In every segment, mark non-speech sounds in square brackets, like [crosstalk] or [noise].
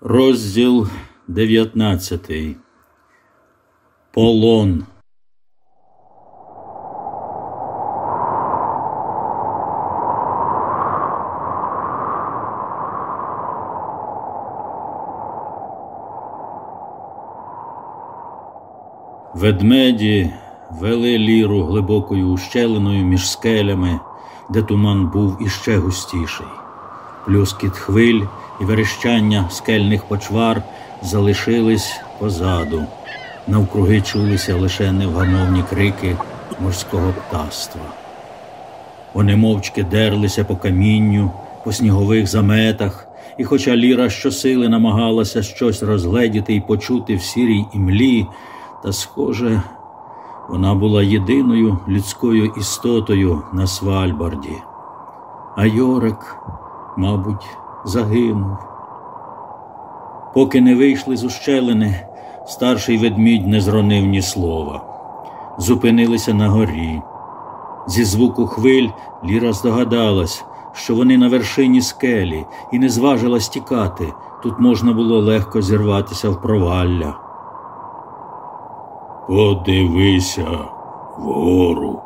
Розділ 19. Полон. Ведмеді вели ліру глибокою ущелиною між скелями, де туман був іще густіший. Плюскіт хвиль і верещання скельних почвар залишились позаду. Навкруги чулися лише невгамовні крики морського птаства. Вони мовчки дерлися по камінню, по снігових заметах, і, хоча Ліра щосили намагалася щось розгледіти і почути в сірій імлі, та, схоже, вона була єдиною людською істотою на Свальбарді. А Йорик, мабуть, загинув. Поки не вийшли з ущелини, старший ведмідь не зронив ні слова. Зупинилися на горі. Зі звуку хвиль Ліра здогадалась, що вони на вершині скелі, і не зважила стікати. Тут можна було легко зірватися в провалля. Подивися вгору,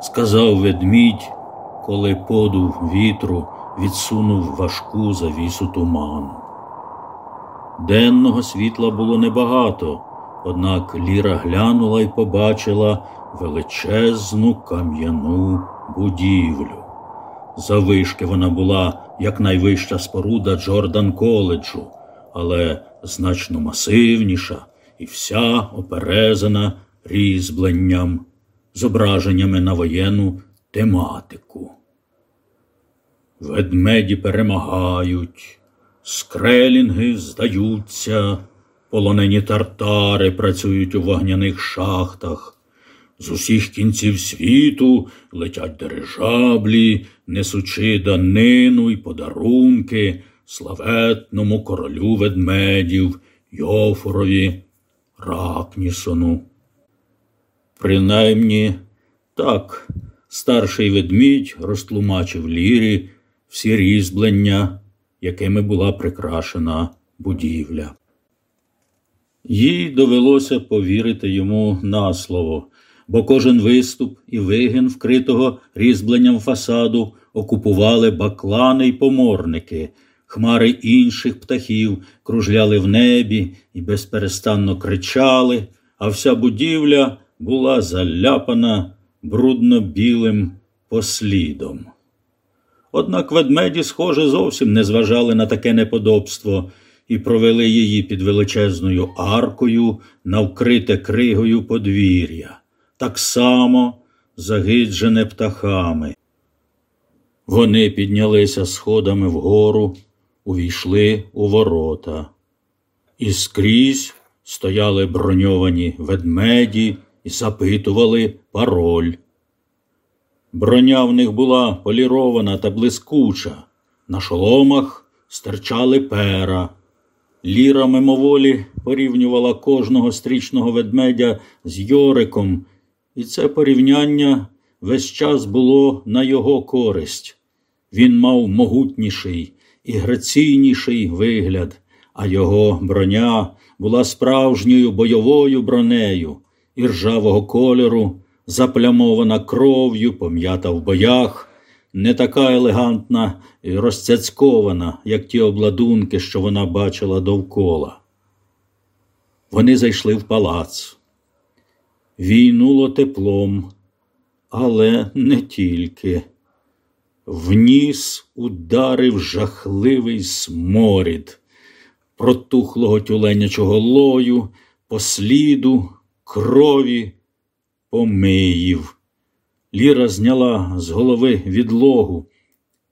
сказав ведмідь, коли подув вітру відсунув важку завісу туману. Денного світла було небагато, однак Ліра глянула і побачила величезну кам'яну будівлю. Завишки вона була якнайвища споруда Джордан коледжу, але значно масивніша і вся оперезана різьбленням, зображеннями на воєнну тематику. Ведмеді перемагають, скрелінги здаються, полонені тартари працюють у вогняних шахтах. З усіх кінців світу летять дирижаблі, несучи данину й подарунки славетному королю ведмедів Йофорові Ракнісону. Принаймні так старший ведмідь розтлумачив лірі всі різьблення, якими була прикрашена будівля. Їй довелося повірити йому на слово, бо кожен виступ і вигін вкритого різьбленням фасаду окупували баклани й поморники, хмари інших птахів кружляли в небі і безперестанно кричали, а вся будівля була заляпана брудно білим послідом. Однак ведмеді, схоже, зовсім не зважали на таке неподобство і провели її під величезною аркою на вкрите кригою подвір'я, так само загиджене птахами. Вони піднялися сходами вгору, увійшли у ворота, і скрізь стояли броньовані ведмеді і запитували пароль. Броня в них була полірована та блискуча, на шоломах стирчали пера. Ліра мимоволі порівнювала кожного стрічного ведмедя з Йориком, і це порівняння весь час було на його користь. Він мав могутніший і граційніший вигляд, а його броня була справжньою бойовою бронею і ржавого кольору заплямована кров'ю, пом'ята в боях, не така елегантна і розцяцькована, як ті обладунки, що вона бачила довкола. Вони зайшли в палац. Війнуло теплом, але не тільки. В ніс ударив жахливий сморід протухлого тюленячого лою, посліду, крові помиїв. Ліра зняла з голови відлогу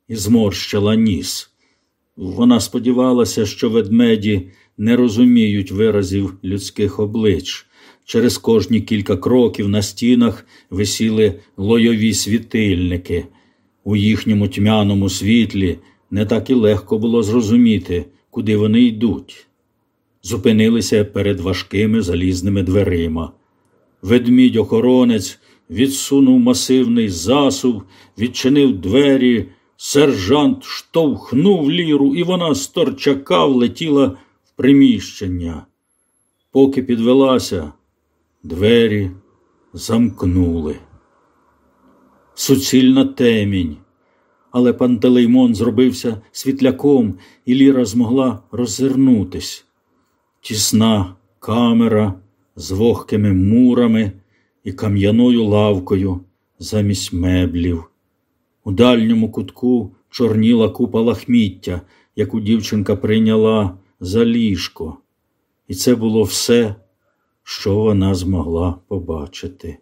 і зморщила ніс. Вона сподівалася, що ведмеді не розуміють виразів людських облич. Через кожні кілька кроків на стінах висіли лойові світильники. У їхньому тьмяному світлі не так і легко було зрозуміти, куди вони йдуть. Зупинилися перед важкими залізними дверима. Ведмідь охоронець відсунув масивний засув, відчинив двері, Сержант штовхнув ліру, і вона з торчака влетіла в приміщення. Поки підвелася, двері замкнули. Суцільна темінь. Але Пантелеймон зробився світляком, і Ліра змогла роззирнутись. Тісна камера з вогкими мурами і кам'яною лавкою замість меблів. У дальньому кутку чорніла купа лахміття, яку дівчинка прийняла за ліжко. І це було все, що вона змогла побачити.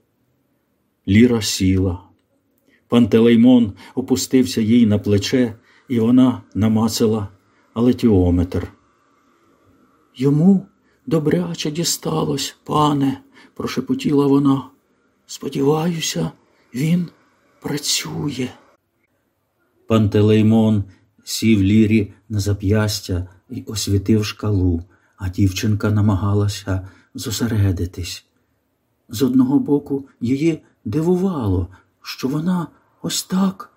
Ліра сіла. Пантелеймон опустився їй на плече, і вона намацала алетіометр. Йому добряче дісталось, пане, прошепотіла вона. Сподіваюся, він працює. Пантелеймон сів лірі на зап'ястя і освітив шкалу, а дівчинка намагалася зосередитись. З одного боку, її дивувало, що вона ось так,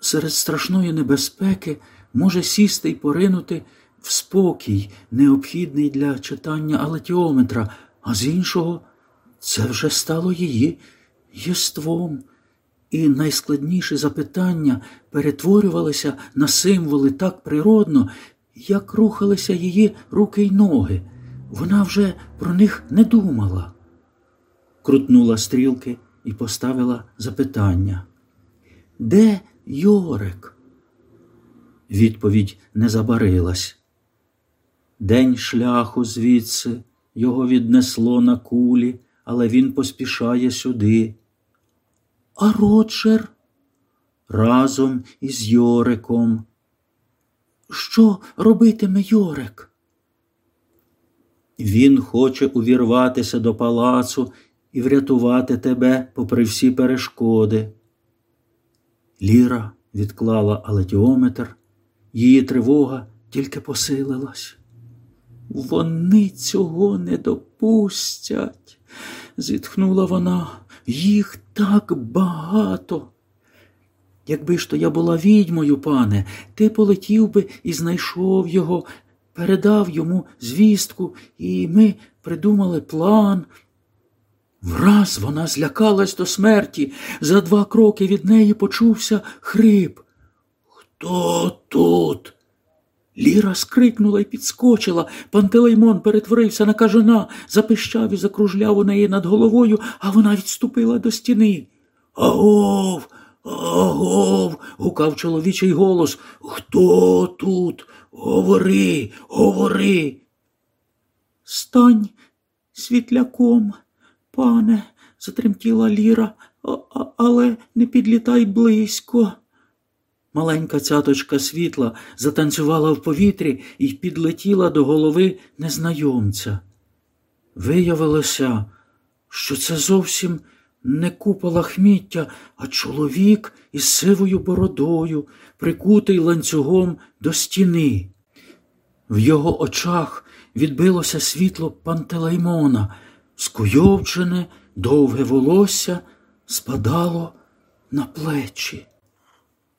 серед страшної небезпеки, може сісти й поринути в спокій, необхідний для читання алетіометра, а з іншого, це вже стало її єством. І найскладніші запитання перетворювалися на символи так природно, як рухалися її руки й ноги. Вона вже про них не думала. Крутнула стрілки і поставила запитання. Де Йорик? Відповідь не забарилась. День шляху звідси його віднесло на кулі, але він поспішає сюди. А Роджер разом із Йориком. Що робитиме Йорик? Він хоче увірватися до палацу і врятувати тебе попри всі перешкоди. Ліра відклала алетіометр, її тривога тільки посилилась. Вони цього не допустять, зітхнула вона. Їх так багато. Якби ж то я була відьмою, пане, ти полетів би і знайшов його, передав йому звістку, і ми придумали план. Враз вона злякалась до смерті. За два кроки від неї почувся хрип. Хто тут? Ліра скрикнула і підскочила. Пантелеймон перетворився на кажана, запищав і закружляв у неї над головою, а вона відступила до стіни. Агов, агов. гукав чоловічий голос. Хто тут? Говори, говори. Стань світляком, пане, затремтіла Ліра, але не підлітай близько. Маленька цяточка світла затанцювала в повітрі і підлетіла до голови незнайомця. Виявилося, що це зовсім не купа лахміття, а чоловік із сивою бородою, прикутий ланцюгом до стіни. В його очах відбилося світло пантелеймона, скуйовджене, довге волосся спадало на плечі.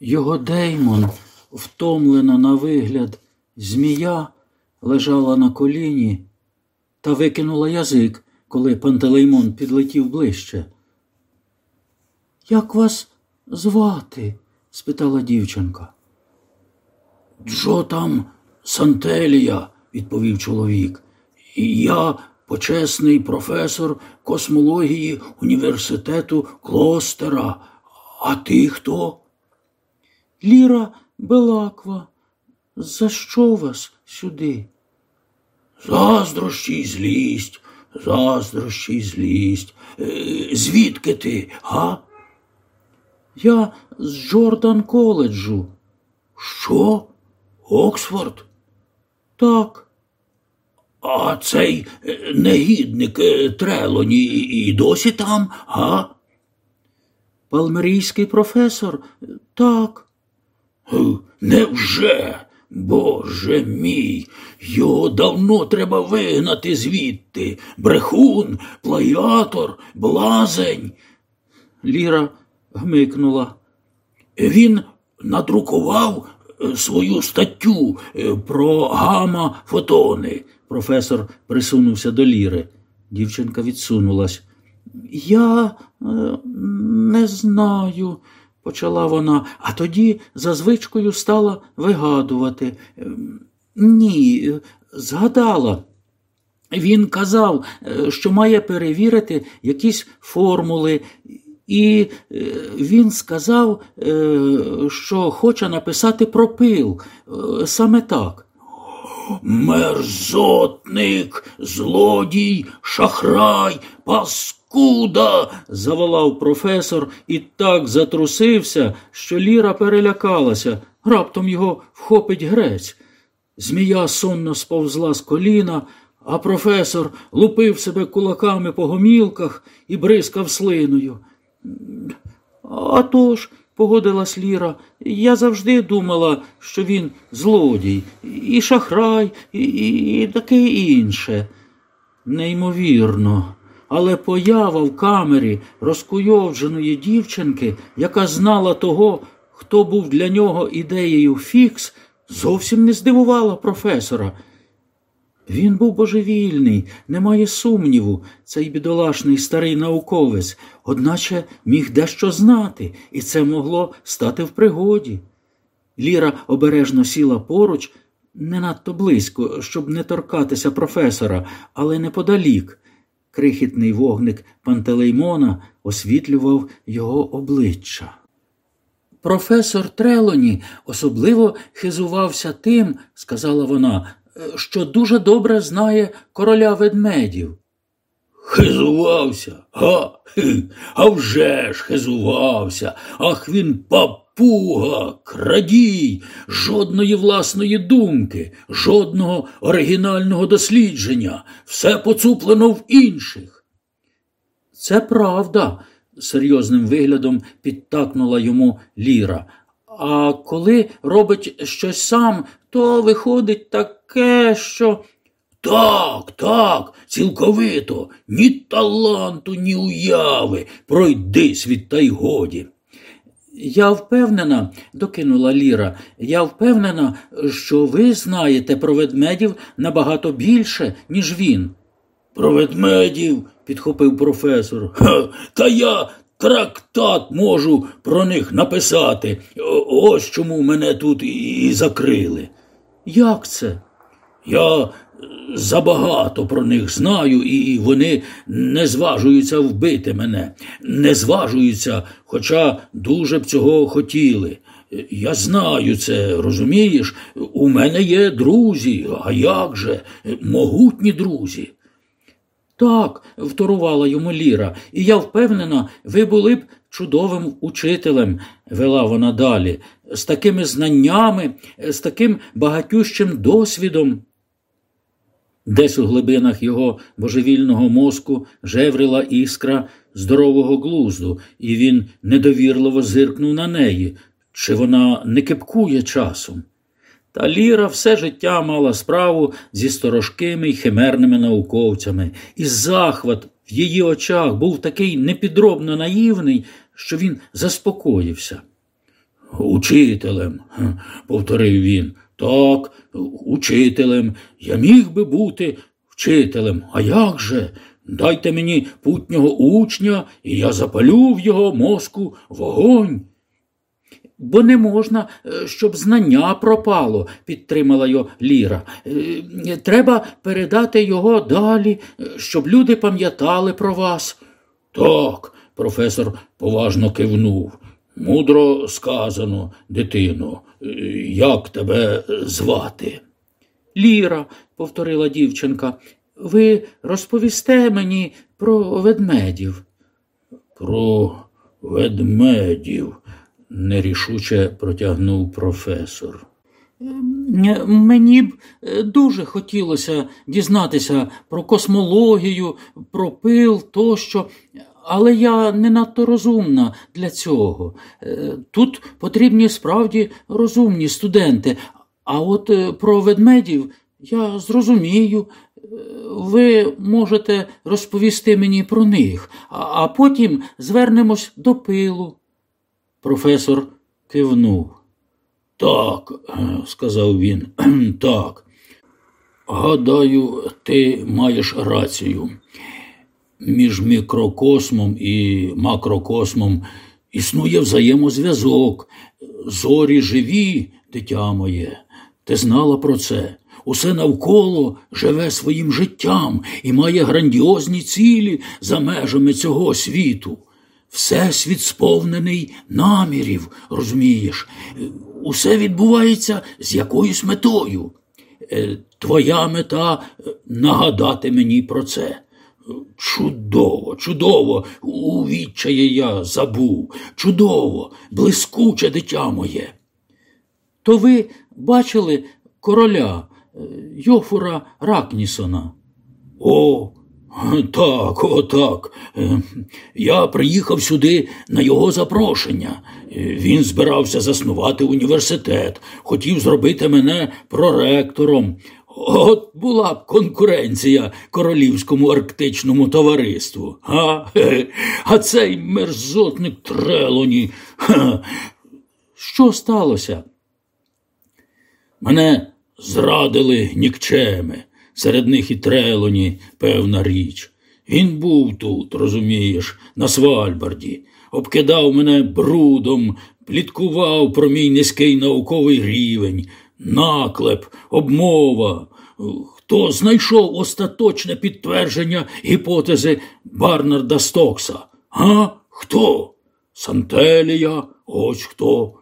Його Деймон, втомлена на вигляд, змія лежала на коліні та викинула язик, коли Пантелеймон підлетів ближче. Як вас звати? спитала дівчинка. Джо там Сантелія, відповів чоловік. І я почесний професор космології університету Клостера. А ти хто? Ліра Белаква, за що вас сюди? Заздрощі й злість, заздрощі й злість. Е, звідки ти, га? Я з Джордан коледжу. Що? Оксфорд? Так. А цей е, негідник е, Трелоні і досі там, га? Палмерійський професор? Так. Невже? Боже мій, його давно треба вигнати звідти. Брехун, плаятор, блазень. Ліра гмикнула. Він надрукував е, свою статтю е, про гама-фотони. Професор присунувся до ліри. Дівчинка відсунулась. Я е, не знаю, почала вона, а тоді за звичкою стала вигадувати. «Ем, ні, згадала. Він казав, е, що має перевірити якісь формули, і е, він сказав, е, що хоче написати про пил. Саме так. Мерзотник, злодій, шахрай, паскуда. заволав професор і так затрусився, що Ліра перелякалася. Раптом його вхопить грець. Змія сонно сповзла з коліна, а професор лупив себе кулаками по гомілках і бризкав слиною. «А тож», – погодилась Ліра, я завжди думала, що він злодій, і шахрай, і, і, і таке інше. Неймовірно, але поява в камері розкуйовдженої дівчинки, яка знала того, хто був для нього ідеєю фікс, зовсім не здивувала професора. Він був божевільний, немає сумніву, цей бідолашний старий науковець, одначе міг дещо знати, і це могло стати в пригоді. Ліра обережно сіла поруч, не надто близько, щоб не торкатися професора, але неподалік. Крихітний вогник Пантелеймона освітлював його обличчя. Професор Трелоні особливо хизувався тим, сказала вона, що дуже добре знає короля ведмедів. Хизувався, га? А вже ж хизувався. Ах він папуга, крадій, жодної власної думки, жодного оригінального дослідження, все поцуплено в інших. Це правда, серйозним виглядом підтакнула йому Ліра. А коли робить щось сам, то виходить таке, що. Так, так, цілковито, ні таланту, ні уяви. Пройди світ та й годі. Я впевнена, докинула Ліра, я впевнена, що ви знаєте про ведмедів набагато більше, ніж він. Про ведмедів, підхопив професор. Ха, Та я трактат можу про них написати. Ось чому мене тут і закрили. Як це? Я забагато про них знаю, і вони не зважуються вбити мене, не зважуються, хоча дуже б цього хотіли. Я знаю це, розумієш? У мене є друзі, а як же, могутні друзі. Так, вторувала йому Ліра, і я впевнена, ви були б чудовим учителем, вела вона далі, з такими знаннями, з таким багатющим досвідом. Десь у глибинах його божевільного мозку жеврила іскра здорового глузду, і він недовірливо зиркнув на неї, чи вона не кипкує часом. Та Ліра все життя мала справу зі сторожкими й химерними науковцями, і захват в її очах був такий непідробно наївний, що він заспокоївся. Учителем, повторив він, так, учителем. Я міг би бути вчителем. А як же? Дайте мені путнього учня, і я запалю в його мозку вогонь. Бо не можна, е, щоб знання пропало, підтримала його Ліра. Е, треба передати його далі, е, щоб люди пам'ятали про вас. Так, професор поважно кивнув. Мудро сказано, дитино, як тебе звати? Ліра, повторила дівчинка, ви розповісте мені про ведмедів. Про ведмедів, нерішуче протягнув професор. Мені б дуже хотілося дізнатися про космологію, про пил тощо, але я не надто розумна для цього. Е, тут потрібні справді розумні студенти. А от е, про ведмедів я зрозумію. Е, ви можете розповісти мені про них, а потім звернемось до пилу. Професор кивнув. Так, сказав він, [clears throat] так. Гадаю, ти маєш рацію. Між мікрокосмом і макрокосмом існує взаємозв'язок. Зорі живі, дитя моє. Ти знала про це. Усе навколо живе своїм життям і має грандіозні цілі за межами цього світу. Всесвіт сповнений намірів, розумієш, усе відбувається з якоюсь метою. Е, твоя мета нагадати мені про це. Чудово, чудово, у відчаї я забув. Чудово, блискуче дитя моє. То ви бачили короля е, Йофура Ракнісона? О, так, о, так. Е, я приїхав сюди на його запрошення. Е, він збирався заснувати університет, хотів зробити мене проректором. От була б конкуренція королівському арктичному товариству. А а цей мерзотник Трелоні. Ха. Що сталося? Мене зрадили нікчеми серед них і Трелоні, певна річ. Він був тут, розумієш, на Свальбарді, обкидав мене брудом, пліткував про мій низький науковий рівень, наклеп, обмова. Хто знайшов остаточне підтвердження гіпотези Барнарда Стокса? А? Хто? Сантелія? Ось хто.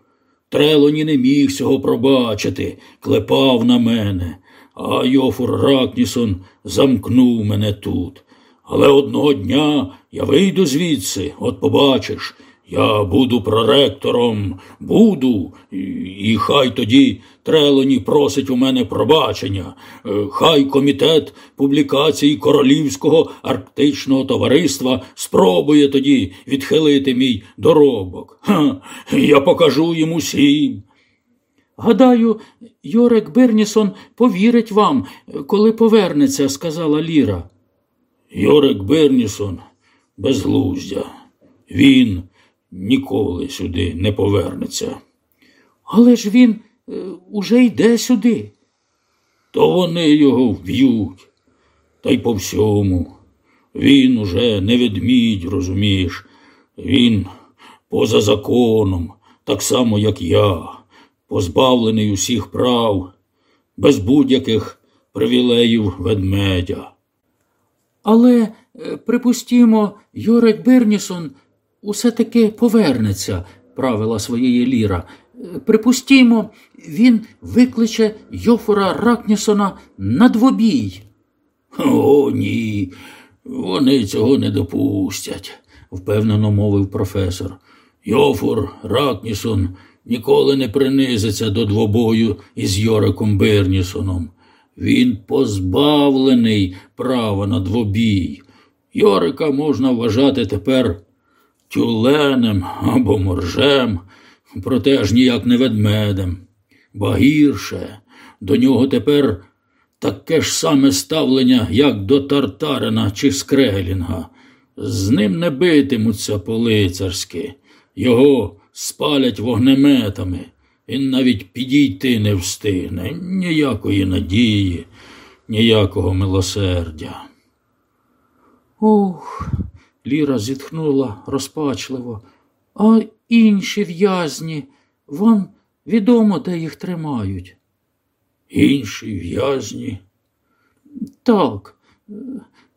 Трелоні не міг цього пробачити, клепав на мене а Йофур Ракнісон замкнув мене тут. Але одного дня я вийду звідси, от побачиш, я буду проректором, буду, і, і хай тоді Трелоні просить у мене пробачення, е, хай комітет публікацій Королівського арктичного товариства спробує тоді відхилити мій доробок. Ха, Я покажу йому усім. Гадаю, Йорек Бернісон повірить вам, коли повернеться, сказала Ліра. Йорек Бернісон безглуздя. Він ніколи сюди не повернеться. Але ж він е, уже йде сюди. То вони його вб'ють, та й по всьому. Він уже не ведмідь, розумієш, він поза законом, так само, як я позбавлений усіх прав, без будь-яких привілеїв ведмедя. Але, е, припустімо, Йорек Бернісон усе таки повернеться, правила своєї ліра. Припустімо, він викличе Йофора Ракнісона на двобій. О, ні, вони цього не допустять, впевнено мовив професор. Йофор Ракнісон ніколи не принизиться до двобою із Йориком Бернісоном. Він позбавлений права на двобій. Йорика можна вважати тепер тюленем або моржем, проте ж ніяк не ведмедем. Ба гірше, до нього тепер таке ж саме ставлення, як до Тартарина чи Скрелінга. З ним не битимуться по лицарськи. Його спалять вогнеметами. Він навіть підійти не встигне, ніякої надії, ніякого милосердя. Ох, Ліра зітхнула розпачливо. А інші в'язні, вам відомо, де їх тримають. Інші в'язні? Так,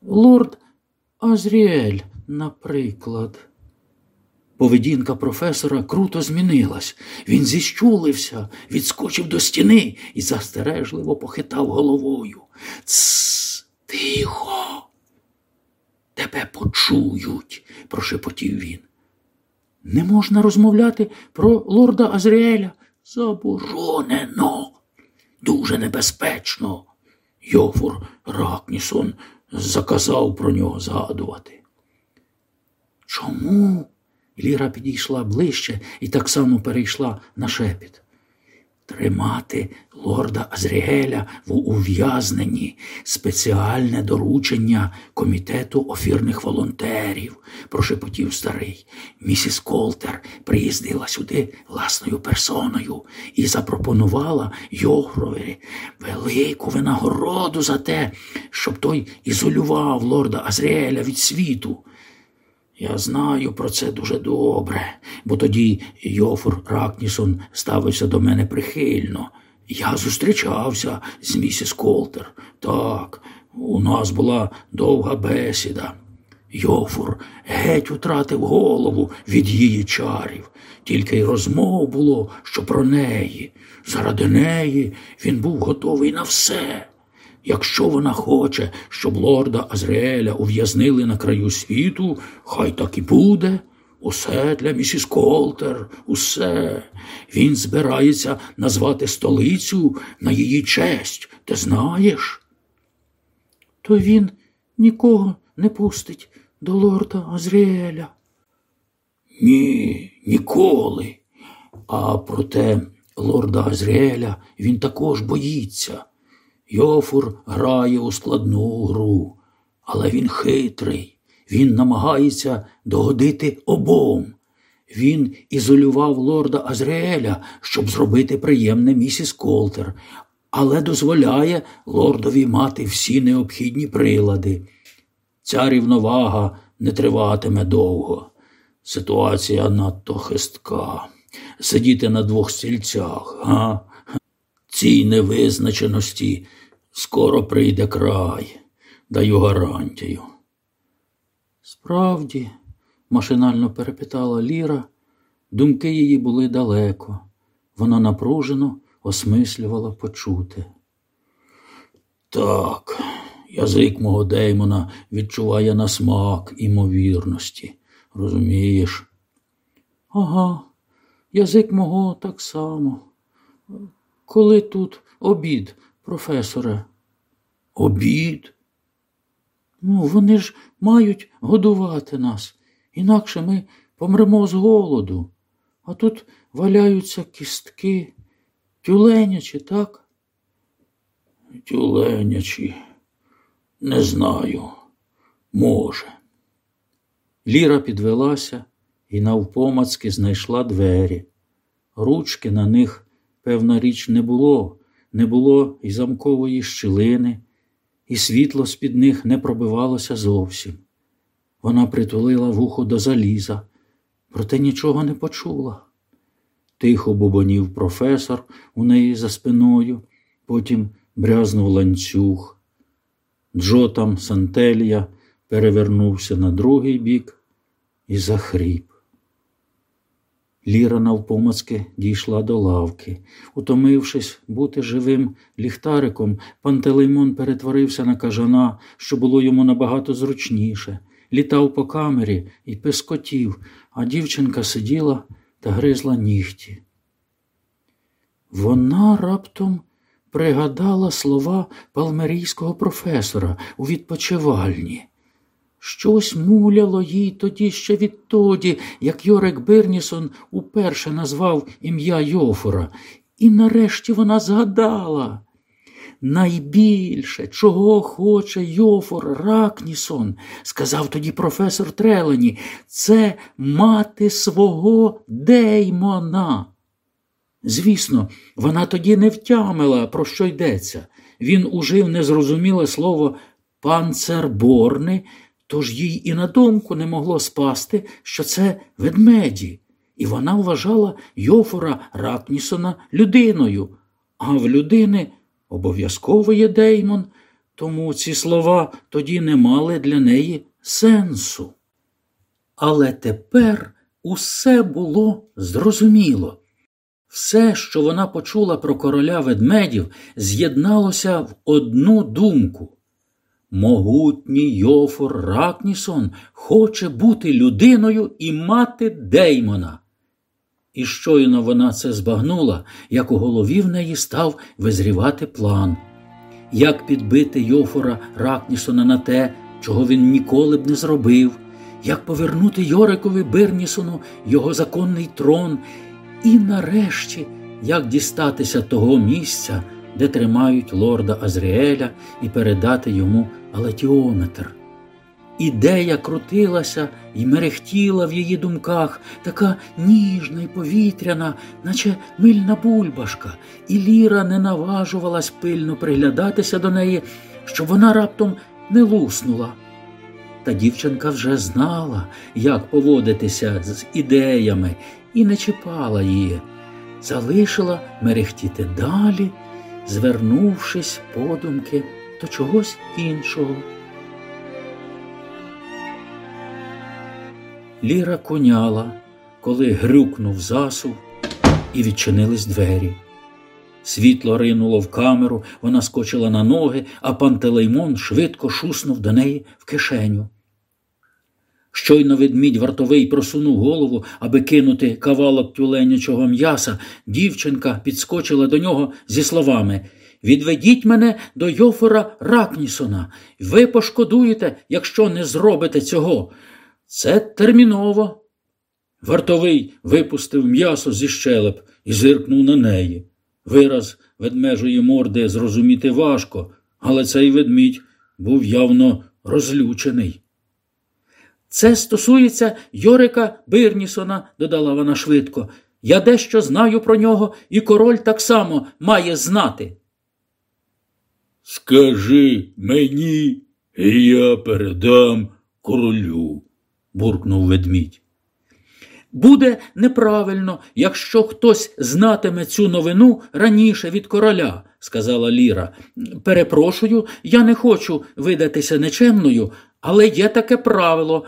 лорд Азріель, наприклад. Поведінка професора круто змінилась. Він зіщулився, відскочив до стіни і застережливо похитав головою. Цс, тихо. Тебе почують, прошепотів він. Не можна розмовляти про лорда Азріеля. Заборонено, дуже небезпечно. Йофур Ракнісон заказав про нього згадувати. Чому? Ліра підійшла ближче і так само перейшла на шепіт. Тримати лорда Азрігеля в ув'язненні спеціальне доручення комітету офірних волонтерів, прошепотів старий. Місіс Колтер приїздила сюди власною персоною і запропонувала Йохрові велику винагороду за те, щоб той ізолював лорда Азріеля від світу. Я знаю про це дуже добре, бо тоді Йофор Ракнісон ставився до мене прихильно. Я зустрічався з місіс Колтер. Так, у нас була довга бесіда. Йофур геть втратив голову від її чарів, тільки й розмов було, що про неї. Заради неї він був готовий на все. Якщо вона хоче, щоб лорда Азрееля ув'язнили на краю світу, хай так і буде. Усе для місіс Колтер, усе. Він збирається назвати столицю на її честь. Ти знаєш? То він нікого не пустить до лорда Азріеля. Ні, ніколи. А проте лорда Азріеля він також боїться. Йофур грає у складну гру, але він хитрий, він намагається догодити обом. Він ізолював лорда Азрееля, щоб зробити приємне місіс Колтер, але дозволяє лордові мати всі необхідні прилади. Ця рівновага не триватиме довго. Ситуація надто хистка. Сидіти на двох стільцях, га? Цій невизначеності скоро прийде край, даю гарантію. Справді, машинально перепитала Ліра, думки її були далеко. Вона напружено осмислювала почути. Так, язик мого Деймона відчуває на смак імовірності, розумієш? Ага, язик мого так само. Коли тут обід, професоре? Обід? Ну, вони ж мають годувати нас, інакше ми помремо з голоду, а тут валяються кістки, тюленячі, так? Тюленячі, не знаю, може. Ліра підвелася і навпомацки знайшла двері. Ручки на них, певна річ, не було, не було і замкової щілини і світло з під них не пробивалося зовсім. Вона притулила вухо до заліза, проте нічого не почула. Тихо бубонів професор у неї за спиною, потім брязнув ланцюг. Джотам Сантелія перевернувся на другий бік і захріп. Ліра навпомацки дійшла до лавки. Утомившись бути живим ліхтариком, Пантелеймон перетворився на кажана, що було йому набагато зручніше, літав по камері і пискотів, а дівчинка сиділа та гризла нігті. Вона раптом пригадала слова палмерійського професора у відпочивальні. Щось муляло їй тоді ще відтоді, як Йорек Бирнісон уперше назвав ім'я Йофора, і нарешті вона згадала. Найбільше, чого хоче Йофор Ракнісон, сказав тоді професор Трелені, це мати свого Деймона. Звісно, вона тоді не втямила, про що йдеться. Він ужив незрозуміле слово панцерборни, Тож їй і на думку не могло спасти, що це ведмеді, і вона вважала Йофора Ракнісона людиною, а в людини обов'язково є Деймон, тому ці слова тоді не мали для неї сенсу. Але тепер усе було зрозуміло. Все, що вона почула про короля ведмедів, з'єдналося в одну думку. Могутній Йофор Ракнісон хоче бути людиною і мати Деймона. І щойно вона це збагнула, як у голові в неї став визрівати план, як підбити Йофора Ракнісона на те, чого він ніколи б не зробив, як повернути Йорикові Бирнісону його законний трон, і нарешті як дістатися того місця, де тримають лорда Азріеля, і передати йому алетіометр. Ідея крутилася і мерехтіла в її думках, така ніжна й повітряна, наче мильна бульбашка, і Ліра не наважувалась пильно приглядатися до неї, щоб вона раптом не луснула. Та дівчинка вже знала, як поводитися з ідеями, і не чіпала її, залишила мерехтіти далі, звернувшись подумки до чогось іншого. Ліра коняла, коли грюкнув засув, і відчинились двері. Світло ринуло в камеру, вона скочила на ноги, а Пантелеймон швидко шуснув до неї в кишеню. Щойно ведмідь вартовий просунув голову, аби кинути кавалок тюленячого м'яса, дівчинка підскочила до нього зі словами Відведіть мене до Йофора Ракнісона. Ви пошкодуєте, якщо не зробите цього. Це терміново. Вартовий випустив м'ясо зі щелеп і зиркнув на неї. Вираз ведмежої морди зрозуміти важко, але цей ведмідь був явно розлючений. Це стосується Йорика Бирнісона, додала вона швидко. Я дещо знаю про нього, і король так само має знати. Скажи мені, і я передам королю, буркнув ведмідь. Буде неправильно, якщо хтось знатиме цю новину раніше від короля, сказала Ліра. Перепрошую, я не хочу видатися нечемною, але є таке правило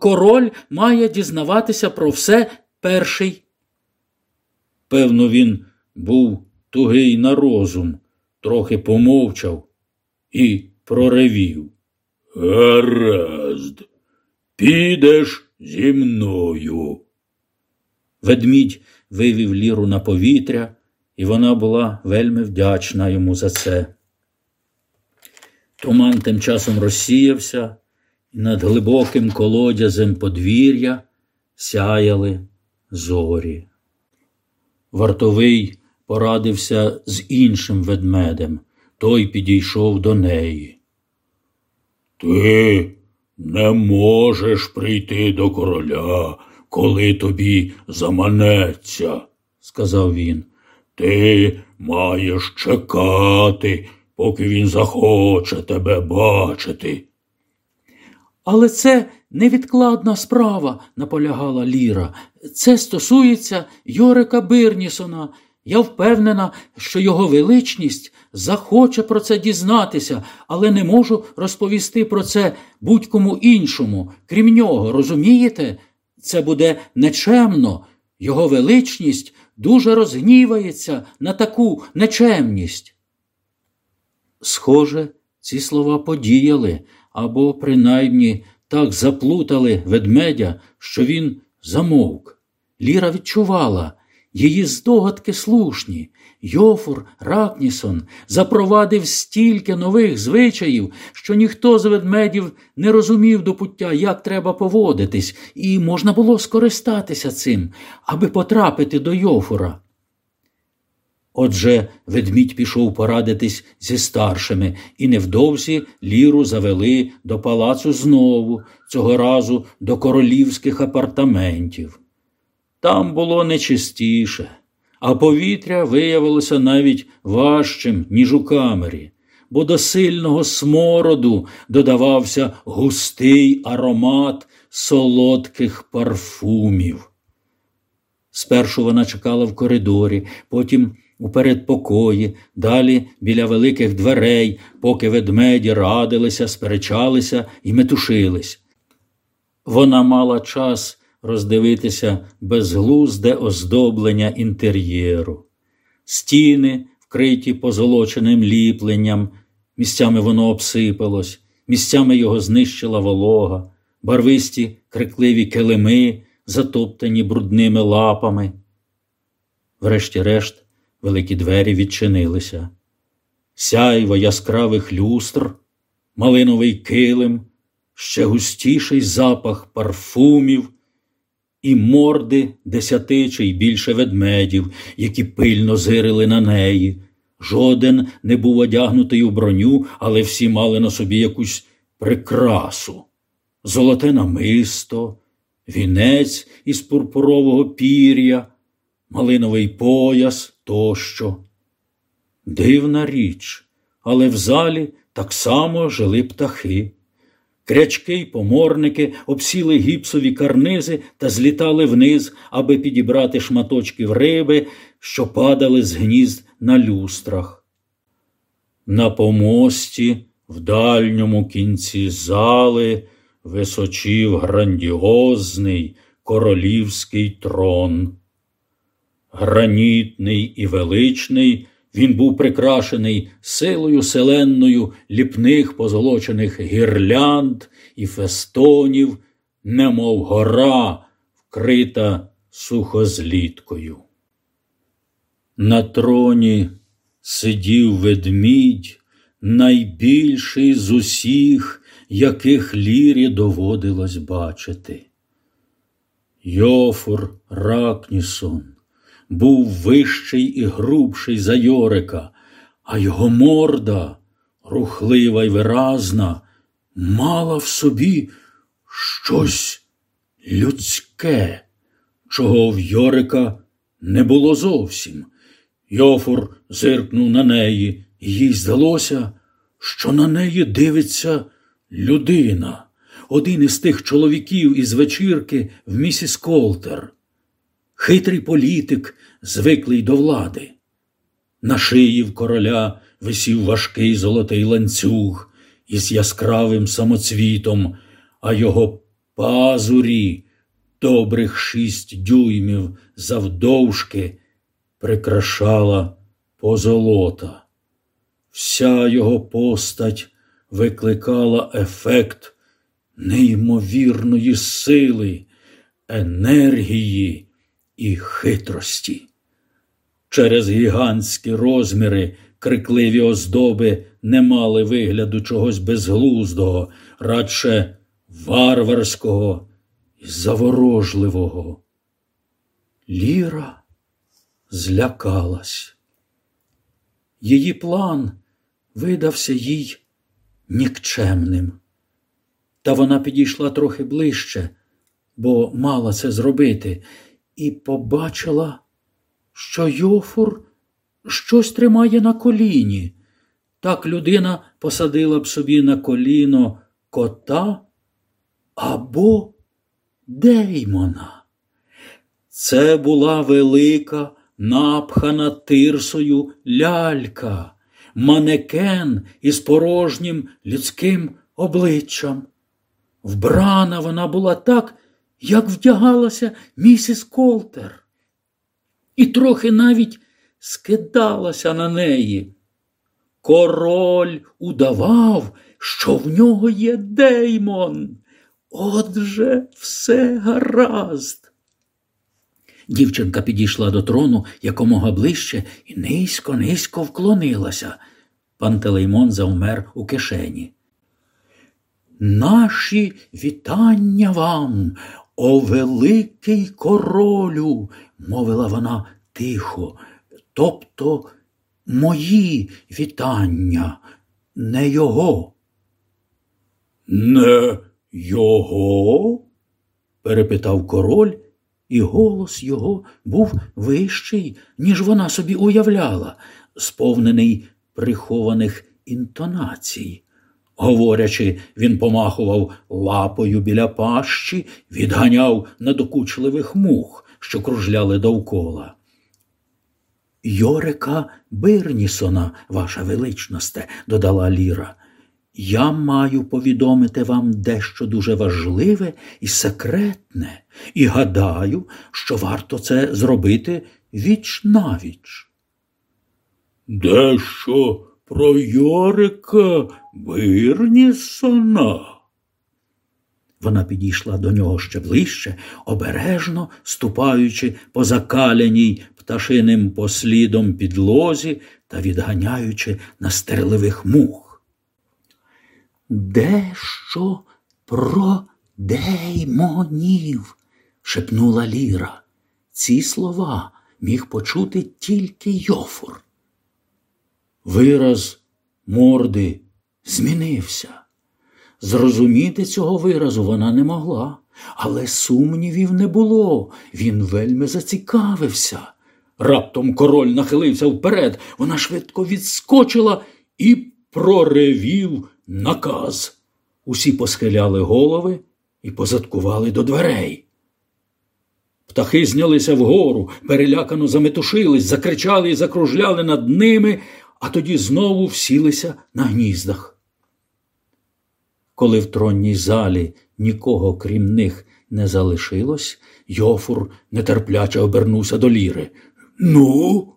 король має дізнаватися про все перший. Певно, він був тугий на розум, трохи помовчав і проревів. Гаразд, підеш зі мною. Ведмідь вивів ліру на повітря, і вона була вельми вдячна йому за це. Туман тим часом розсіявся, і над глибоким колодязем подвір'я сяяли зорі. Вартовий порадився з іншим ведмедем, той підійшов до неї. Ти не можеш прийти до короля, коли тобі заманеться, сказав він. Ти маєш чекати, поки він захоче тебе бачити. Але це невідкладна справа, наполягала Ліра. Це стосується Йорика Бирнісона. Я впевнена, що його величність захоче про це дізнатися, але не можу розповісти про це будь-кому іншому, крім нього, розумієте? Це буде нечемно. Його величність дуже розгнівається на таку нечемність. Схоже, ці слова подіяли або, принаймні, так заплутали ведмедя, що він замовк. Ліра відчувала, її здогадки слушні. Йофур Ракнісон запровадив стільки нових звичаїв, що ніхто з ведмедів не розумів до пуття, як треба поводитись, і можна було скористатися цим, аби потрапити до Йофура. Отже, ведмідь пішов порадитись зі старшими, і невдовзі ліру завели до палацу знову, цього разу до королівських апартаментів. Там було нечистіше, а повітря виявилося навіть важчим, ніж у камері, бо до сильного смороду додавався густий аромат солодких парфумів. Спершу вона чекала в коридорі, потім у передпокої, далі біля великих дверей, поки ведмеді радилися, сперечалися і метушились. Вона мала час роздивитися безглузде оздоблення інтер'єру, стіни, вкриті позолоченим ліпленням, місцями воно обсипалось, місцями його знищила волога, барвисті крикливі килими, затоптані брудними лапами. Врешті-решт, великі двері відчинилися. Сяйво яскравих люстр, малиновий килим, ще густіший запах парфумів і морди десяти чи й більше ведмедів, які пильно зирили на неї. Жоден не був одягнутий у броню, але всі мали на собі якусь прикрасу, золоте намисто, вінець із пурпурового пір'я, малиновий пояс тощо. Дивна річ, але в залі так само жили птахи. Крячки й поморники обсіли гіпсові карнизи та злітали вниз, аби підібрати шматочків риби, що падали з гнізд на люстрах. На помості в дальньому кінці зали височів грандіозний королівський трон. Гранітний і величний. Він був прикрашений силою селенною ліпних позолочених гірлянд і фестонів, немов гора, вкрита сухозліткою. На троні сидів ведмідь, найбільший з усіх, яких лірі доводилось бачити. Йофур Ракнісон був вищий і грубший за Йорика, а його морда, рухлива й виразна, мала в собі щось людське, чого в Йорика не було зовсім. Йофур зиркнув на неї, і їй здалося, що на неї дивиться людина, один із тих чоловіків із вечірки в місіс Колтер хитрий політик, звиклий до влади. На шиї в короля висів важкий золотий ланцюг із яскравим самоцвітом, а його пазурі добрих шість дюймів завдовжки прикрашала позолота. Вся його постать викликала ефект неймовірної сили, енергії і хитрості. Через гігантські розміри крикливі оздоби не мали вигляду чогось безглуздого, радше варварського і заворожливого. Ліра злякалась. Її план видався їй нікчемним. Та вона підійшла трохи ближче, бо мала це зробити, і побачила, що Йофур щось тримає на коліні. Так людина посадила б собі на коліно кота або Деймона. Це була велика, напхана тирсою лялька, манекен із порожнім людським обличчям. Вбрана вона була так, як вдягалася місіс Колтер, і трохи навіть скидалася на неї. Король удавав, що в нього є Деймон. Отже, все гаразд. Дівчинка підійшла до трону якомога ближче і низько, низько вклонилася. Пантелеймон завмер у кишені. Наші вітання вам, о великий королю, мовила вона тихо, тобто мої вітання, не його. Не його? перепитав король, і голос його був вищий, ніж вона собі уявляла, сповнений прихованих інтонацій. Говорячи, він помахував лапою біля пащі, відганяв надокучливих мух, що кружляли довкола. Йорика Бирнісона, ваша величносте, додала Ліра. Я маю повідомити вам дещо дуже важливе і секретне, і гадаю, що варто це зробити віч навіч. Дещо про Йорика Бирнісона. Вона підійшла до нього ще ближче, обережно ступаючи по закаляній пташиним послідом підлозі та відганяючи настерливих мух. Дещо про деймонів, шепнула Ліра. Ці слова міг почути тільки Йофур. Вираз морди змінився. Зрозуміти цього виразу вона не могла, але сумнівів не було. Він вельми зацікавився. Раптом король нахилився вперед, вона швидко відскочила і проревів наказ. Усі посхиляли голови і позадкували до дверей. Птахи знялися вгору, перелякано заметушились, закричали і закружляли над ними, а тоді знову всілися на гніздах. Коли в тронній залі нікого крім них не залишилось, Йофур нетерпляче обернувся до ліри. Ну,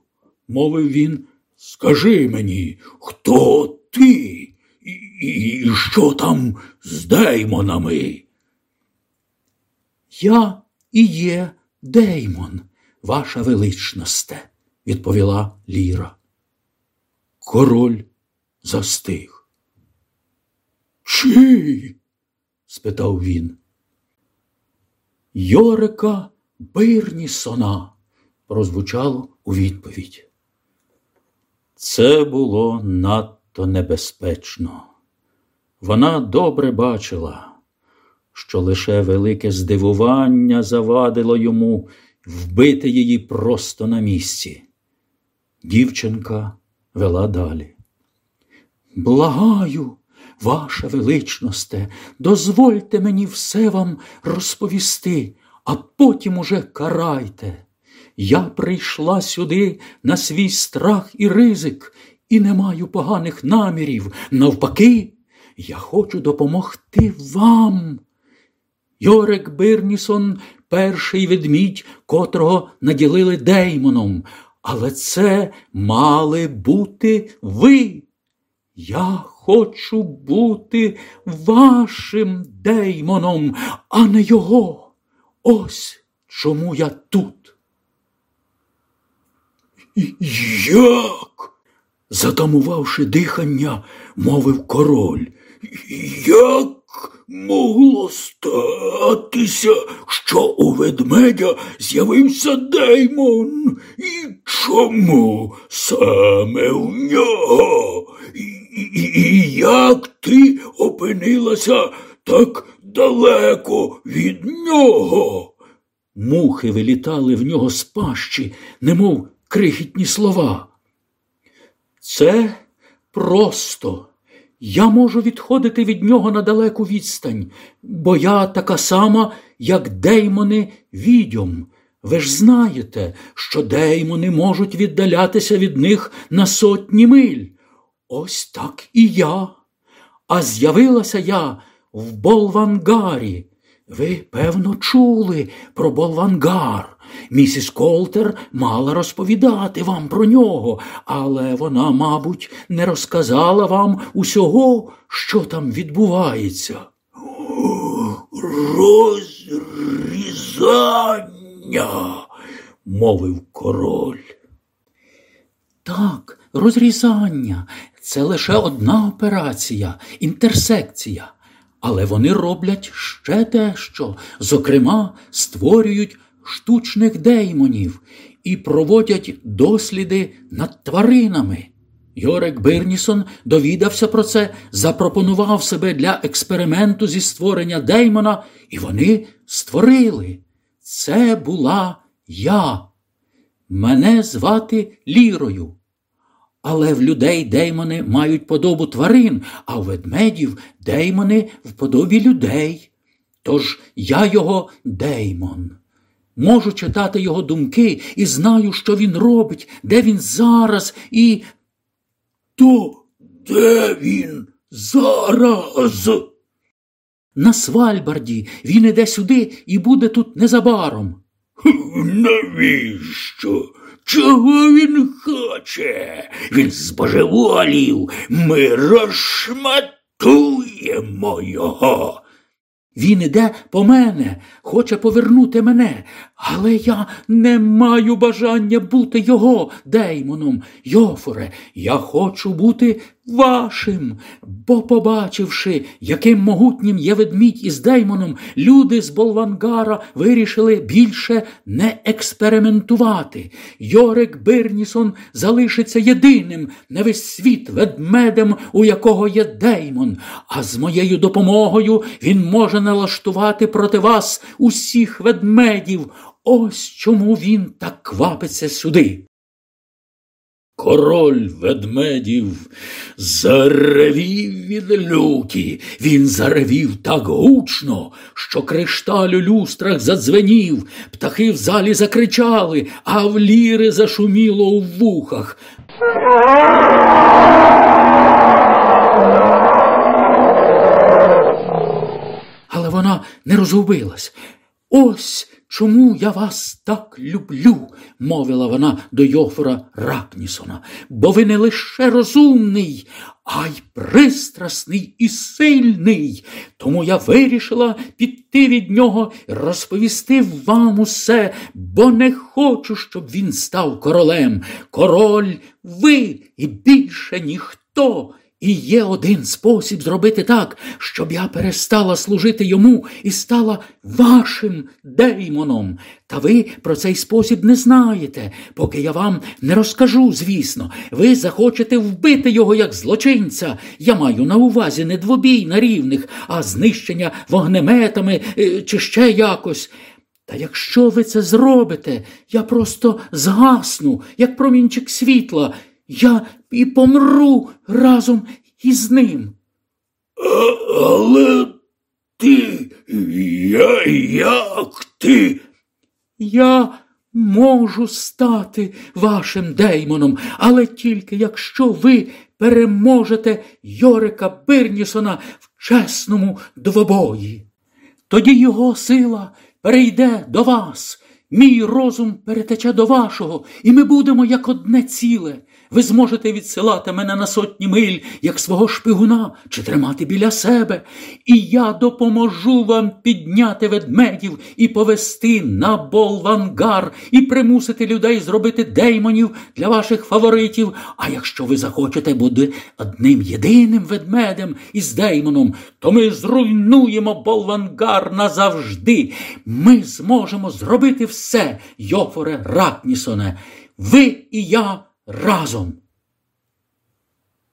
мовив він, скажи мені, хто ти і, і що там з деймонами? Я і є Деймон, ваша величносте, відповіла Ліра. Король застиг. Чий? спитав він. Йорика Бирнісона, прозвучало у відповідь. Це було надто небезпечно. Вона добре бачила, що лише велике здивування завадило йому вбити її просто на місці. Дівчинка вела далі. Благаю, ваша величносте, дозвольте мені все вам розповісти, а потім уже карайте. Я прийшла сюди на свій страх і ризик, і не маю поганих намірів. Навпаки, я хочу допомогти вам. Йорек Бирнісон перший ведмідь, котрого наділили деймоном, але це мали бути ви. Я хочу бути вашим деймоном, а не його. Ось чому я тут. Як? затамувавши дихання, мовив король. Як могло статися, що у ведмедя з'явився Деймон? І чому саме в нього? І, і, і як ти опинилася так далеко від нього? Мухи вилітали в нього з пащі, немов крихітні слова. Це просто. Я можу відходити від нього на далеку відстань, бо я така сама, як деймони відьом. Ви ж знаєте, що деймони можуть віддалятися від них на сотні миль. Ось так і я. А з'явилася я в Болвангарі. Ви, певно, чули про Болвангар. Місіс Колтер мала розповідати вам про нього, але вона, мабуть, не розказала вам усього, що там відбувається. Розрізання, мовив король. Так, розрізання це лише одна операція, інтерсекція. Але вони роблять ще дещо, зокрема, створюють штучних деймонів і проводять досліди над тваринами. Йорек Бирнісон довідався про це, запропонував себе для експерименту зі створення деймона, і вони створили. Це була я. Мене звати Лірою. Але в людей деймони мають подобу тварин, а в ведмедів деймони в подобі людей. Тож я його деймон. Можу читати його думки і знаю, що він робить, де він зараз і. То де він зараз? На Свальбарді він іде сюди і буде тут незабаром. [laughs] Навіщо? Чого він хоче? Він збожеволів. Ми розшматуємо його. Він іде по мене, хоче повернути мене, але я не маю бажання бути його деймоном. Йофоре, я хочу бути вашим. Бо, побачивши, яким могутнім є ведмідь із Деймоном, люди з Болвангара вирішили більше не експериментувати. Йорик Бирнісон залишиться єдиним на весь світ ведмедем, у якого є Деймон. А з моєю допомогою він може налаштувати проти вас усіх ведмедів. Ось чому він так квапиться сюди. Король ведмедів заревів від люті. Він заревів так гучно, що кришталь у люстрах задзвенів, птахи в залі закричали, а в ліри зашуміло у вухах. Але вона не розгубилась. Ось чому я вас так люблю, мовила вона до Йофора Ракнісона, бо ви не лише розумний, а й пристрасний і сильний. Тому я вирішила піти від нього і розповісти вам усе, бо не хочу, щоб він став королем. Король ви і більше ніхто. І є один спосіб зробити так, щоб я перестала служити йому і стала вашим деймоном. Та ви про цей спосіб не знаєте, поки я вам не розкажу, звісно. Ви захочете вбити його як злочинця. Я маю на увазі не двобій на рівних, а знищення вогнеметами е, чи ще якось. Та якщо ви це зробите, я просто згасну, як промінчик світла. Я і помру разом із ним. А, але ти, я, як ти? Я можу стати вашим деймоном, але тільки якщо ви переможете Йорика Бирнісона в чесному двобої. Тоді його сила перейде до вас, мій розум перетече до вашого, і ми будемо як одне ціле. Ви зможете відсилати мене на сотні миль, як свого шпигуна, чи тримати біля себе, і я допоможу вам підняти ведмедів і повести на болвангар, і примусити людей зробити деймонів для ваших фаворитів. А якщо ви захочете бути одним єдиним ведмедем із деймоном, то ми зруйнуємо болвангар назавжди. Ми зможемо зробити все, Йофоре Ракнісоне. Ви і я разом.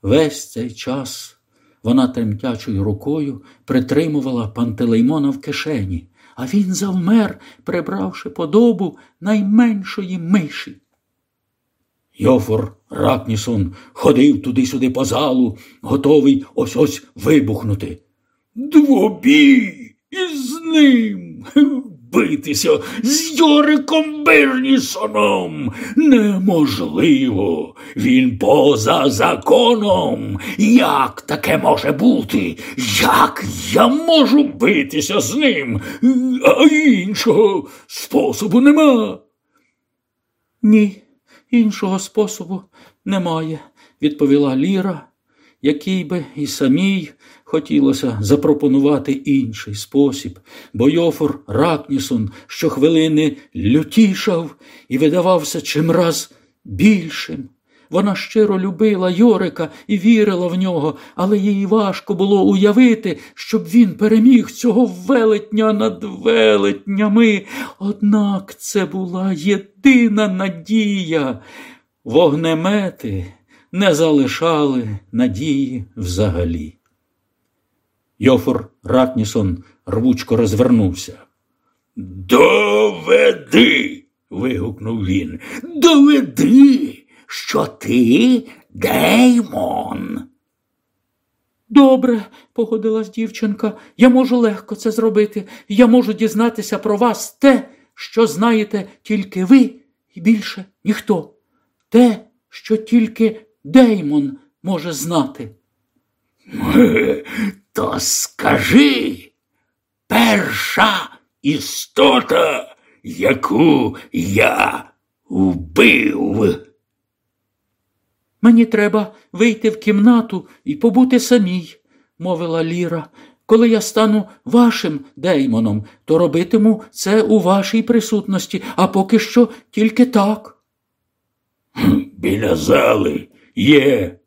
Весь цей час вона тремтячою рукою притримувала пантелеймона в кишені, а він завмер, прибравши подобу найменшої миші. Йофор Ракнісон ходив туди-сюди по залу, готовий ось ось вибухнути. Двобій із ним битися з Йориком Бернісоном неможливо. Він поза законом. Як таке може бути? Як я можу битися з ним? А іншого способу нема. Ні, іншого способу немає, відповіла Ліра, який би і самій хотілося запропонувати інший спосіб, бо Йофор Ракнісон щохвилини лютішав і видавався чимраз більшим. Вона щиро любила Йорика і вірила в нього, але їй важко було уявити, щоб він переміг цього велетня над велетнями. Однак це була єдина надія. Вогнемети не залишали надії взагалі. Йофор Ракнісон рвучко розвернувся. Доведи. вигукнув він. Доведи, що ти Деймон. Добре, погодилась дівчинка, я можу легко це зробити. Я можу дізнатися про вас те, що знаєте тільки ви і більше ніхто. Те, що тільки Деймон може знати. [laughs] То скажи, перша істота, яку я вбив. Мені треба вийти в кімнату і побути самій, мовила Ліра. Коли я стану вашим деймоном, то робитиму це у вашій присутності, а поки що тільки так. Біля зали є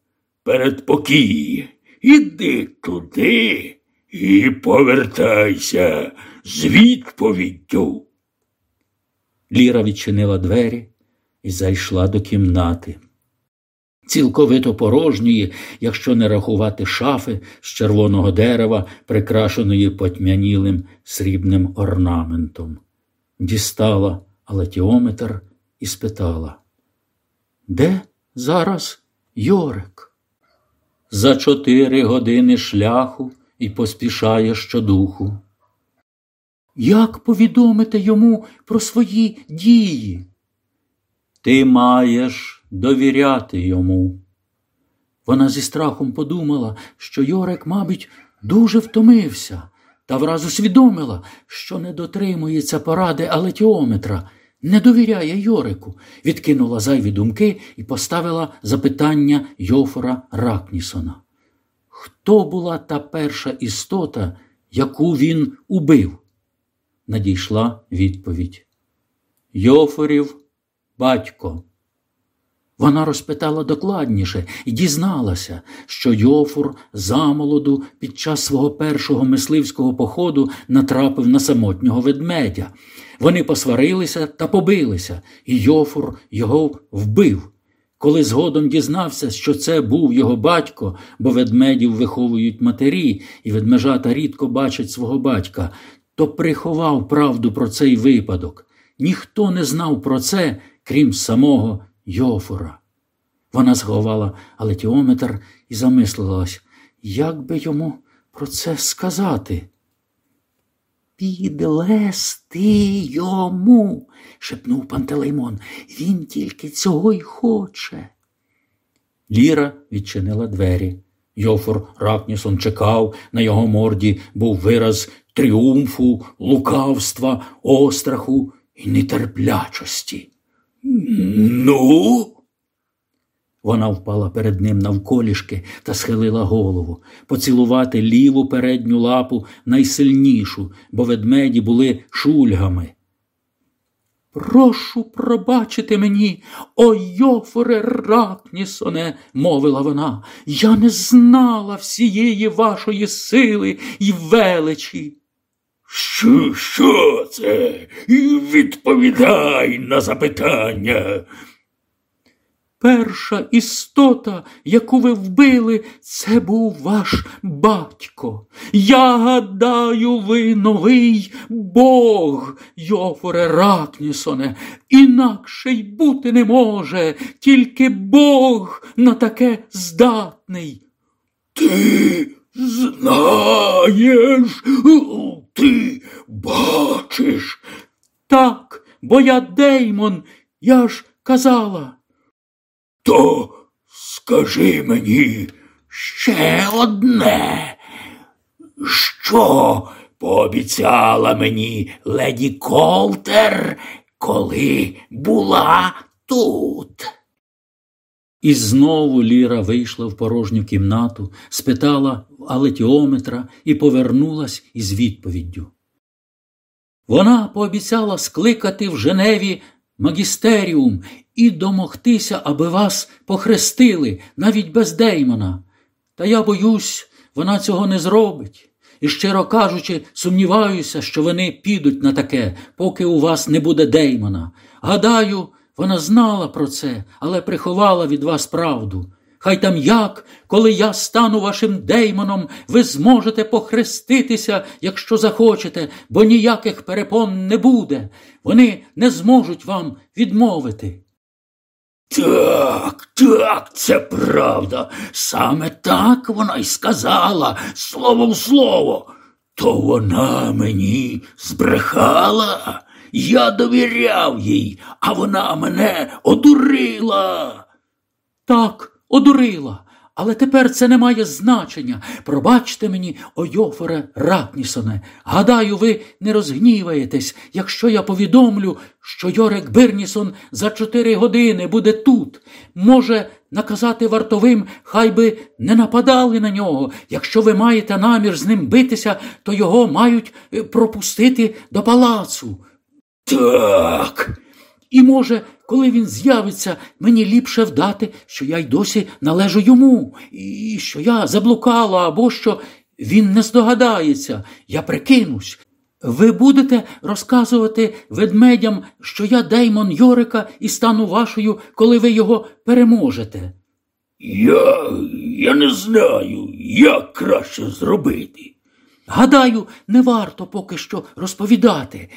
передпокій. Іди туди і повертайся з відповіддю. Ліра відчинила двері і зайшла до кімнати. Цілковито порожньої, якщо не рахувати шафи з червоного дерева, прикрашеної потьмянілим срібним орнаментом. Дістала алетіометр і спитала, де зараз Йорик? За чотири години шляху і поспішає щодуху. Як повідомити йому про свої дії? Ти маєш довіряти йому. Вона зі страхом подумала, що Йорик, мабуть, дуже втомився, та враз усвідомила, що не дотримується поради алетіометра, не довіряє Йорику, відкинула зайві думки і поставила запитання Йофора Ракнісона. Хто була та перша істота, яку він убив? Надійшла відповідь. Йофорів батько. Вона розпитала докладніше і дізналася, що Йофур замолоду під час свого першого мисливського походу натрапив на самотнього ведмедя. Вони посварилися та побилися, і Йофур його вбив. Коли згодом дізнався, що це був його батько, бо ведмедів виховують матері, і ведмежата рідко бачать свого батька, то приховав правду про цей випадок. Ніхто не знав про це, крім самого Йофора. Вона сховала алетіометр і замислилась, як би йому про це сказати. Підлести йому, шепнув Пантелеймон. Він тільки цього й хоче. Ліра відчинила двері. Йофор Ракнісон чекав, на його морді був вираз тріумфу, лукавства, остраху і нетерплячості. Ну? Вона впала перед ним навколішки та схилила голову, поцілувати ліву передню лапу найсильнішу, бо ведмеді були шульгами. Прошу пробачити мені, о Йофоре Ракнісоне, мовила вона, я не знала всієї вашої сили і величі. Що, що це? Відповідай на запитання. Перша істота, яку ви вбили, це був ваш батько. Я гадаю, ви новий Бог, Йофоре Ракнісоне, інакше й бути не може, тільки Бог на таке здатний. Ти знаєш, ти бачиш. Так, бо я Деймон, я ж казала. То скажи мені ще одне, що пообіцяла мені леді Колтер, коли була тут. І знову Ліра вийшла в порожню кімнату, спитала алетіометра і повернулась із відповіддю. Вона пообіцяла скликати в Женеві магістеріум і домогтися, аби вас похрестили навіть без Деймона. Та я боюсь, вона цього не зробить. І, щиро кажучи, сумніваюся, що вони підуть на таке, поки у вас не буде Деймона. Гадаю, вона знала про це, але приховала від вас правду. Хай там як, коли я стану вашим деймоном, ви зможете похреститися, якщо захочете, бо ніяких перепон не буде. Вони не зможуть вам відмовити. Так, так, це правда. Саме так вона й сказала, слово в слово. То вона мені збрехала. Я довіряв їй, а вона мене одурила. Так, одурила. Але тепер це не має значення. Пробачте мені, Ойофоре Ратнісоне. Гадаю, ви не розгніваєтесь, якщо я повідомлю, що Йорек Бирнісон за чотири години буде тут. Може, наказати вартовим, хай би не нападали на нього. Якщо ви маєте намір з ним битися, то його мають е, пропустити до палацу. Так, І, може, коли він з'явиться, мені ліпше вдати, що я й досі належу йому, і що я заблукала, або що він не здогадається, я прикинусь. Ви будете розказувати ведмедям, що я Деймон Йорика і стану вашою, коли ви його переможете. Я я не знаю, як краще зробити. Гадаю, не варто поки що розповідати.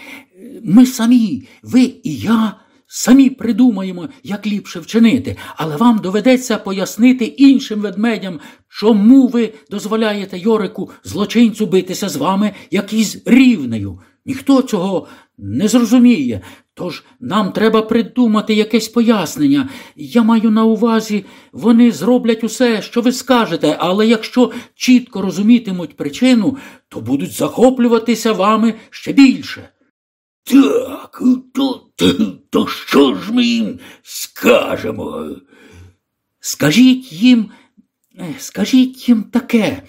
Ми самі, ви і я, самі придумаємо, як ліпше вчинити, але вам доведеться пояснити іншим ведмедям, чому ви дозволяєте Йорику злочинцю битися з вами, як із рівнею. Ніхто цього не зрозуміє. Тож нам треба придумати якесь пояснення. Я маю на увазі, вони зроблять усе, що ви скажете, але якщо чітко розумітимуть причину, то будуть захоплюватися вами ще більше. Так, то, [laughs] то, що ж ми їм скажемо? Скажіть їм, е, скажіть їм таке.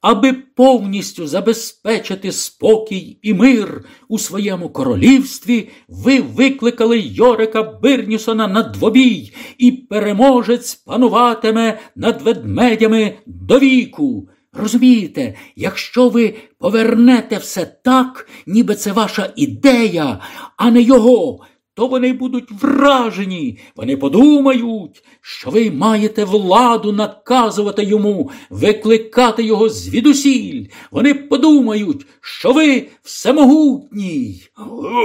Аби повністю забезпечити спокій і мир у своєму королівстві, ви викликали Йорика Бирнісона на двобій, і переможець пануватиме над ведмедями до віку. Розумієте, якщо ви повернете все так, ніби це ваша ідея, а не його, то вони будуть вражені. Вони подумають, що ви маєте владу наказувати йому, викликати його звідусіль. Вони подумають, що ви всемогутній.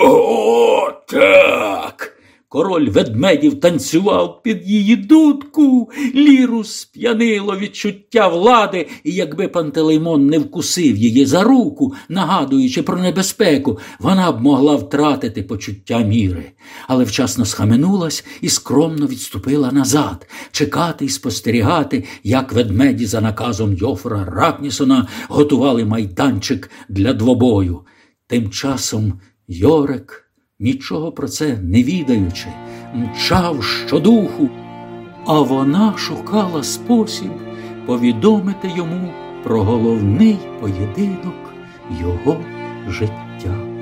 О, так. Король ведмедів танцював під її дудку, ліру сп'янило відчуття влади, і якби Пантелеймон не вкусив її за руку, нагадуючи про небезпеку, вона б могла втратити почуття міри, але вчасно схаменулась і скромно відступила назад, чекати і спостерігати, як ведмеді за наказом Йофра Ракнісона готували майданчик для двобою. Тим часом Йорек нічого про це не відаючи, мчав щодуху, а вона шукала спосіб повідомити йому про головний поєдинок його життя.